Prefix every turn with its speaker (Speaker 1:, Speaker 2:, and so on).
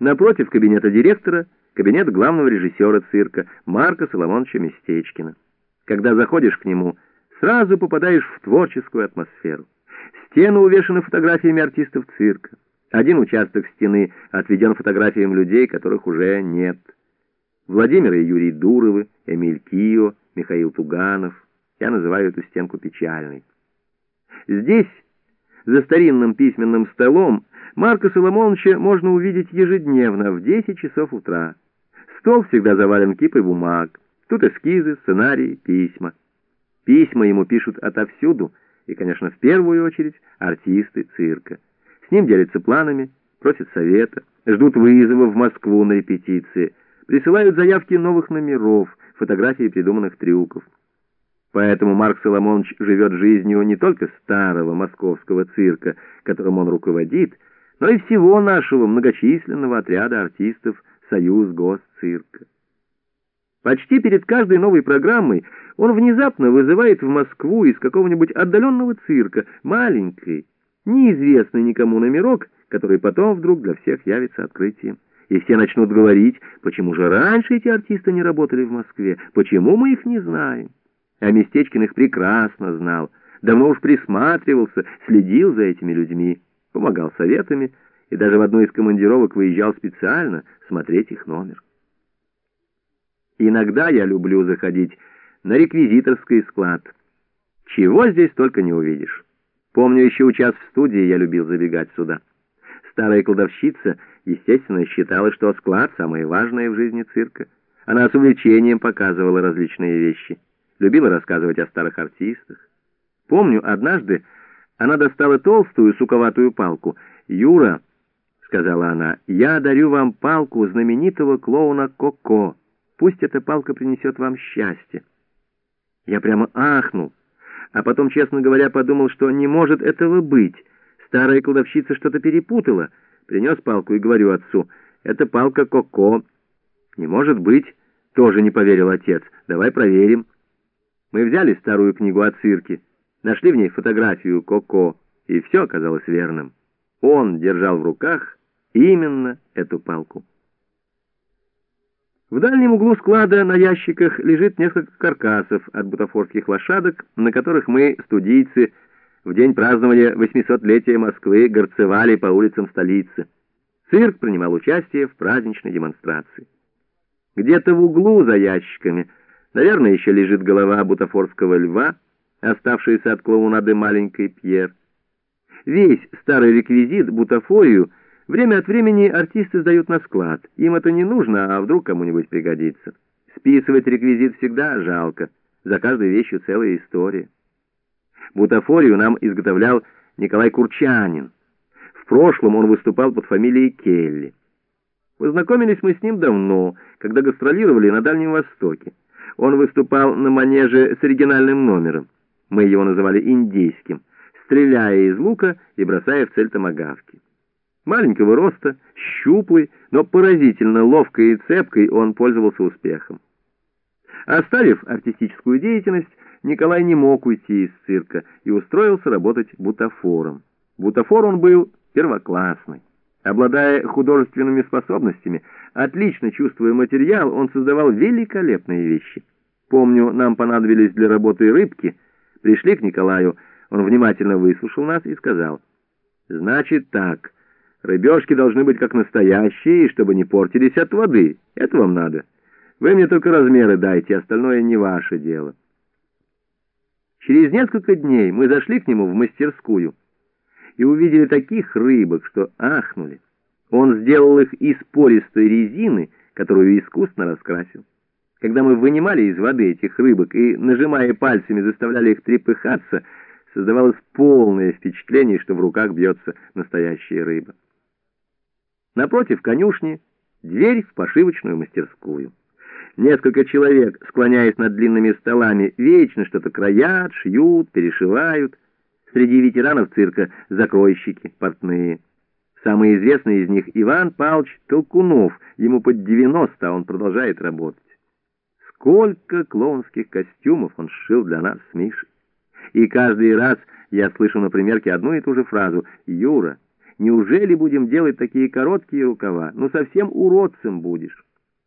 Speaker 1: Напротив кабинета директора — кабинет главного режиссера цирка Марка Соломоновича Местечкина. Когда заходишь к нему, сразу попадаешь в творческую атмосферу. Стены увешаны фотографиями артистов цирка. Один участок стены отведен фотографиям людей, которых уже нет. Владимир и Юрий Дуровы, Эмиль Кио, Михаил Туганов. Я называю эту стенку печальной. Здесь, за старинным письменным столом, Марка Соломоновича можно увидеть ежедневно в 10 часов утра. Стол всегда завален кипой бумаг. Тут эскизы, сценарии, письма. Письма ему пишут отовсюду, и, конечно, в первую очередь артисты цирка. С ним делятся планами, просят совета, ждут вызова в Москву на репетиции, присылают заявки новых номеров, фотографии придуманных трюков. Поэтому Марк Соломонович живет жизнью не только старого московского цирка, которым он руководит, но и всего нашего многочисленного отряда артистов «Союз Госцирка». Почти перед каждой новой программой он внезапно вызывает в Москву из какого-нибудь отдаленного цирка маленький, неизвестный никому номерок, который потом вдруг для всех явится открытием. И все начнут говорить, почему же раньше эти артисты не работали в Москве, почему мы их не знаем. А Местечкин их прекрасно знал, давно уж присматривался, следил за этими людьми, помогал советами и даже в одну из командировок выезжал специально смотреть их номер. Иногда я люблю заходить на реквизиторский склад. Чего здесь только не увидишь. Помню, еще учас в студии я любил забегать сюда. Старая кладовщица, естественно, считала, что склад — самое важное в жизни цирка. Она с увлечением показывала различные вещи. Любила рассказывать о старых артистах. Помню, однажды она достала толстую суковатую палку. «Юра», — сказала она, — «я дарю вам палку знаменитого клоуна Коко. Пусть эта палка принесет вам счастье». Я прямо ахнул, а потом, честно говоря, подумал, что не может этого быть. Старая кладовщица что-то перепутала. Принес палку и говорю отцу, «Это палка Коко». «Не может быть», — тоже не поверил отец. «Давай проверим». Мы взяли старую книгу о цирке, нашли в ней фотографию Коко, и все оказалось верным. Он держал в руках именно эту палку. В дальнем углу склада на ящиках лежит несколько каркасов от бутафорских лошадок, на которых мы, студийцы, в день празднования 800-летия Москвы горцевали по улицам столицы. Цирк принимал участие в праздничной демонстрации. Где-то в углу за ящиками, наверное, еще лежит голова бутафорского льва, оставшаяся от клоунады маленькой Пьер. Весь старый реквизит, бутафорию — Время от времени артисты сдают на склад. Им это не нужно, а вдруг кому-нибудь пригодится. Списывать реквизит всегда жалко. За каждой вещью целая история. Бутафорию нам изготовлял Николай Курчанин. В прошлом он выступал под фамилией Келли. Познакомились мы с ним давно, когда гастролировали на Дальнем Востоке. Он выступал на манеже с оригинальным номером. Мы его называли индейским, стреляя из лука и бросая в цель томагавки. Маленького роста, щуплый, но поразительно ловкой и цепкой он пользовался успехом. Оставив артистическую деятельность, Николай не мог уйти из цирка и устроился работать бутафором. Бутафор он был первоклассный. Обладая художественными способностями, отлично чувствуя материал, он создавал великолепные вещи. Помню, нам понадобились для работы рыбки. Пришли к Николаю, он внимательно выслушал нас и сказал, «Значит так». Рыбешки должны быть как настоящие, чтобы не портились от воды. Это вам надо. Вы мне только размеры дайте, остальное не ваше дело. Через несколько дней мы зашли к нему в мастерскую и увидели таких рыбок, что ахнули. Он сделал их из пористой резины, которую искусно раскрасил. Когда мы вынимали из воды этих рыбок и, нажимая пальцами, заставляли их трепыхаться, создавалось полное впечатление, что в руках бьется настоящая рыба. Напротив конюшни дверь в пошивочную мастерскую. Несколько человек, склоняясь над длинными столами, вечно что-то краят, шьют, перешивают. Среди ветеранов цирка закройщики, портные. Самый известный из них Иван Павлович Толкунов. Ему под 90, а он продолжает работать. Сколько клоунских костюмов он сшил для нас с Мишей. И каждый раз я слышу на примерке одну и ту же фразу «Юра». Неужели будем делать такие короткие рукава? Ну, совсем уродцем будешь».